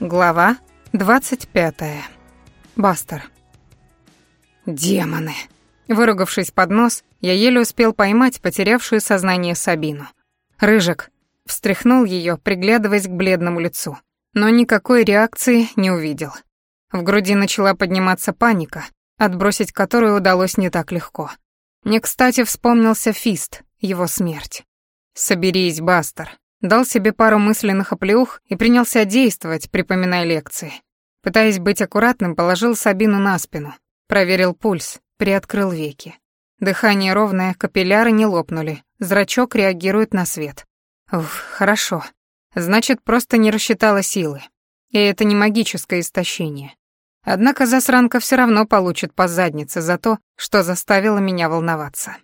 Глава 25. Бастер. Демоны. Выругавшись под нос, я еле успел поймать потерявшую сознание Сабину. Рыжик встряхнул ее, приглядываясь к бледному лицу, но никакой реакции не увидел. В груди начала подниматься паника, отбросить которую удалось не так легко. Мне, кстати, вспомнился Фист, его смерть. «Соберись, Бастер», Дал себе пару мысленных оплеух и принялся действовать, припоминая лекции. Пытаясь быть аккуратным, положил Сабину на спину, проверил пульс, приоткрыл веки. Дыхание ровное, капилляры не лопнули, зрачок реагирует на свет. Ух, хорошо. Значит, просто не рассчитала силы. И это не магическое истощение. Однако засранка все равно получит по заднице за то, что заставило меня волноваться.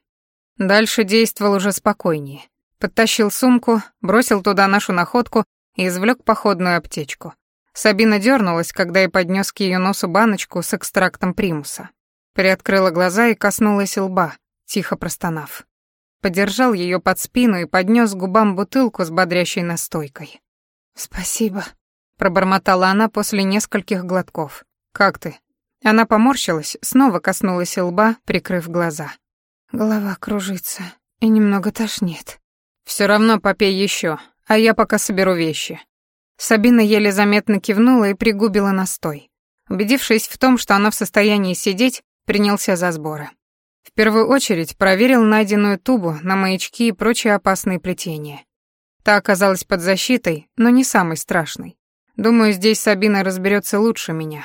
Дальше действовал уже спокойнее. Подтащил сумку, бросил туда нашу находку и извлек походную аптечку. Сабина дернулась, когда я поднес к ее носу баночку с экстрактом примуса. Приоткрыла глаза и коснулась лба, тихо простонав. Подержал ее под спину и поднес к губам бутылку с бодрящей настойкой. «Спасибо», — пробормотала она после нескольких глотков. «Как ты?» Она поморщилась, снова коснулась лба, прикрыв глаза. «Голова кружится и немного тошнит». Все равно попей еще, а я пока соберу вещи». Сабина еле заметно кивнула и пригубила настой. Убедившись в том, что она в состоянии сидеть, принялся за сборы. В первую очередь проверил найденную тубу на маячки и прочие опасные плетения. Та оказалась под защитой, но не самой страшной. Думаю, здесь Сабина разберется лучше меня.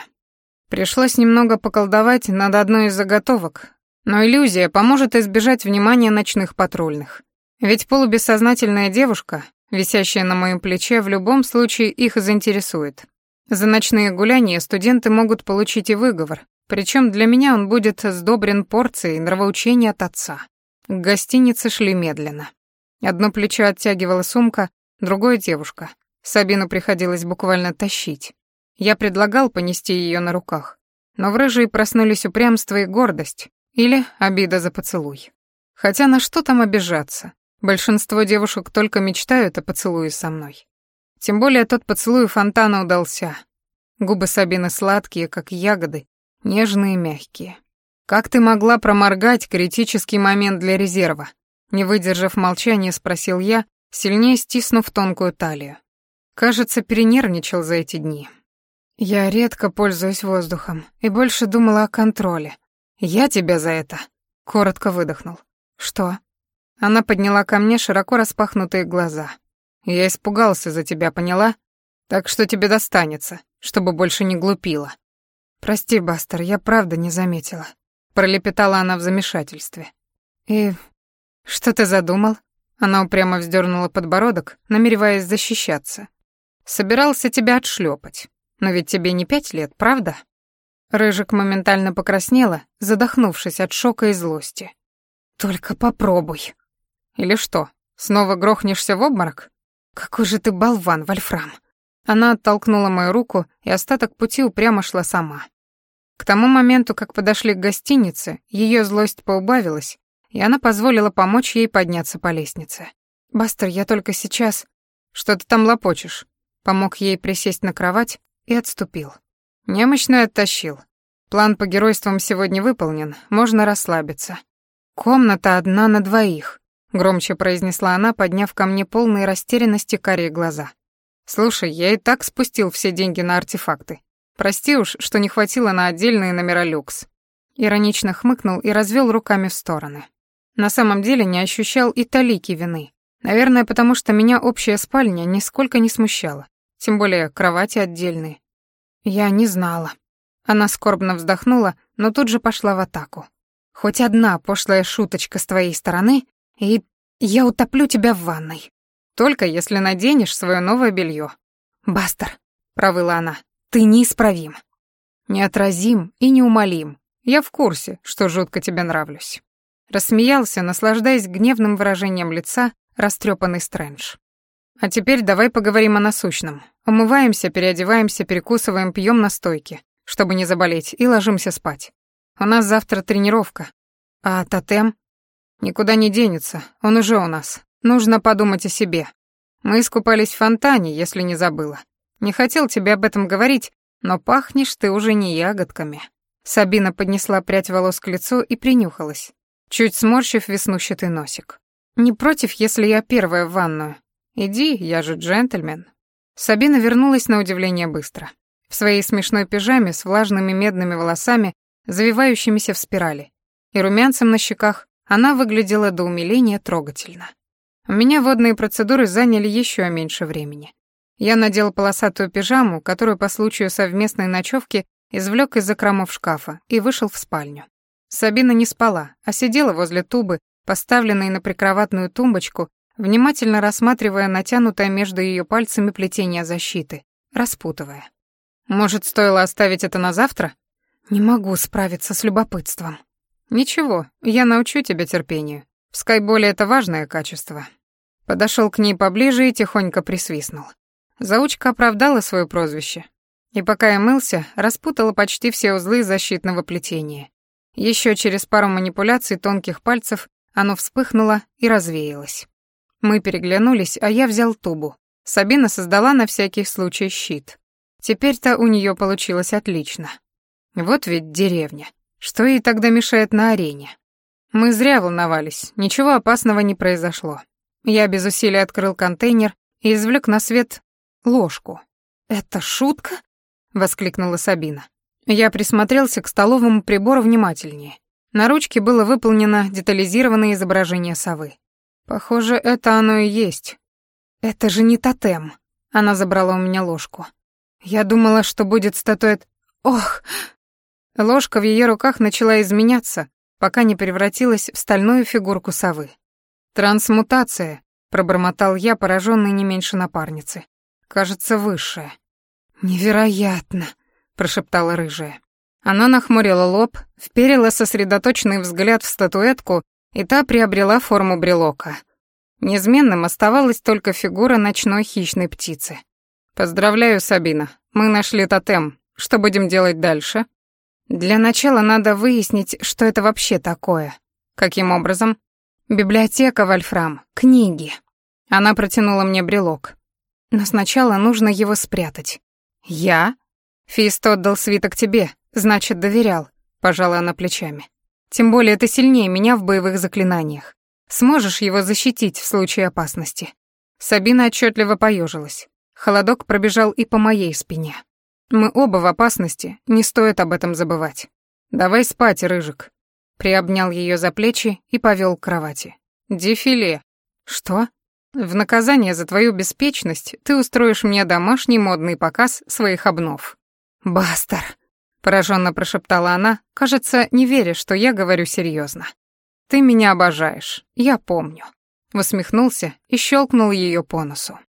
Пришлось немного поколдовать над одной из заготовок, но иллюзия поможет избежать внимания ночных патрульных. Ведь полубессознательная девушка, висящая на моем плече, в любом случае их заинтересует. За ночные гуляния студенты могут получить и выговор, причем для меня он будет сдобрен порцией нравоучения от отца. К гостинице шли медленно. Одно плечо оттягивала сумка, другое — девушка. Сабину приходилось буквально тащить. Я предлагал понести ее на руках, но в рыжей проснулись упрямство и гордость, или обида за поцелуй. Хотя на что там обижаться? Большинство девушек только мечтают о поцелуе со мной. Тем более тот поцелуй фонтана удался. Губы Сабины сладкие, как ягоды, нежные и мягкие. «Как ты могла проморгать критический момент для резерва?» Не выдержав молчания, спросил я, сильнее стиснув тонкую талию. Кажется, перенервничал за эти дни. Я редко пользуюсь воздухом и больше думала о контроле. Я тебя за это. Коротко выдохнул. Что? Она подняла ко мне широко распахнутые глаза. «Я испугался за тебя, поняла? Так что тебе достанется, чтобы больше не глупила». «Прости, Бастер, я правда не заметила», — пролепетала она в замешательстве. «И что ты задумал?» Она упрямо вздернула подбородок, намереваясь защищаться. «Собирался тебя отшлепать. Но ведь тебе не пять лет, правда?» Рыжик моментально покраснела, задохнувшись от шока и злости. «Только попробуй», или что, снова грохнешься в обморок? Какой же ты болван, Вольфрам. Она оттолкнула мою руку и остаток пути упрямо шла сама. К тому моменту, как подошли к гостинице, ее злость поубавилась, и она позволила помочь ей подняться по лестнице. «Бастер, я только сейчас...» «Что ты там лопочешь?» Помог ей присесть на кровать и отступил. Немощную оттащил. План по геройствам сегодня выполнен, можно расслабиться. Комната одна на двоих громче произнесла она, подняв ко мне полные растерянности карие глаза. Слушай, я и так спустил все деньги на артефакты. Прости уж, что не хватило на отдельные номера люкс. Иронично хмыкнул и развел руками в стороны. На самом деле не ощущал и талики вины. Наверное, потому что меня общая спальня нисколько не смущала. Тем более кровати отдельные. Я не знала. Она скорбно вздохнула, но тут же пошла в атаку. Хоть одна пошлая шуточка с твоей стороны, и я утоплю тебя в ванной. Только если наденешь свое новое белье. Бастер, провыла она, ты неисправим. Неотразим и неумолим. Я в курсе, что жутко тебе нравлюсь. Рассмеялся, наслаждаясь гневным выражением лица, растрепанный Стрэндж. А теперь давай поговорим о насущном. Умываемся, переодеваемся, перекусываем, пьем настойки, чтобы не заболеть, и ложимся спать. У нас завтра тренировка. А тотем? Никуда не денется, он уже у нас. Нужно подумать о себе. Мы искупались в фонтане, если не забыла. Не хотел тебе об этом говорить, но пахнешь ты уже не ягодками». Сабина поднесла прядь волос к лицу и принюхалась, чуть сморщив веснущатый носик. «Не против, если я первая в ванную? Иди, я же джентльмен». Сабина вернулась на удивление быстро. В своей смешной пижаме с влажными медными волосами, завивающимися в спирали, и румянцем на щеках, она выглядела до умиления трогательно. У меня водные процедуры заняли еще меньше времени. Я надел полосатую пижаму, которую по случаю совместной ночевки извлек из закромов шкафа и вышел в спальню. Сабина не спала, а сидела возле тубы, поставленной на прикроватную тумбочку, внимательно рассматривая натянутое между ее пальцами плетение защиты, распутывая. «Может, стоило оставить это на завтра?» «Не могу справиться с любопытством». «Ничего, я научу тебя терпению. В скайболе это важное качество». Подошел к ней поближе и тихонько присвистнул. Заучка оправдала свое прозвище. И пока я мылся, распутала почти все узлы защитного плетения. Еще через пару манипуляций тонких пальцев оно вспыхнуло и развеялось. Мы переглянулись, а я взял тубу. Сабина создала на всякий случай щит. Теперь-то у нее получилось отлично. Вот ведь деревня. Что ей тогда мешает на арене? Мы зря волновались, ничего опасного не произошло. Я без усилий открыл контейнер и извлек на свет ложку. «Это шутка?» — воскликнула Сабина. Я присмотрелся к столовому прибору внимательнее. На ручке было выполнено детализированное изображение совы. Похоже, это оно и есть. Это же не тотем. Она забрала у меня ложку. Я думала, что будет статуэт... Ох! Ложка в ее руках начала изменяться, пока не превратилась в стальную фигурку совы. «Трансмутация», — пробормотал я, пораженный не меньше напарницы кажется, высшая. «Невероятно!» — прошептала рыжая. Она нахмурила лоб, вперила сосредоточенный взгляд в статуэтку, и та приобрела форму брелока. Неизменным оставалась только фигура ночной хищной птицы. «Поздравляю, Сабина, мы нашли тотем. Что будем делать дальше?» «Для начала надо выяснить, что это вообще такое. Каким образом?» «Библиотека, Вольфрам, книги». Она протянула мне брелок. Но сначала нужно его спрятать. Я? Фист отдал свиток тебе, значит, доверял, пожала она плечами. Тем более ты сильнее меня в боевых заклинаниях. Сможешь его защитить в случае опасности. Сабина отчетливо поежилась. Холодок пробежал и по моей спине. Мы оба в опасности, не стоит об этом забывать. Давай спать, рыжик. Приобнял ее за плечи и повел к кровати. Дефиле. Что? В наказание за твою беспечность ты устроишь мне домашний модный показ своих обнов. Бастер, пораженно прошептала она, кажется, не веря, что я говорю серьезно. Ты меня обожаешь, я помню. Усмехнулся и щелкнул ее по носу.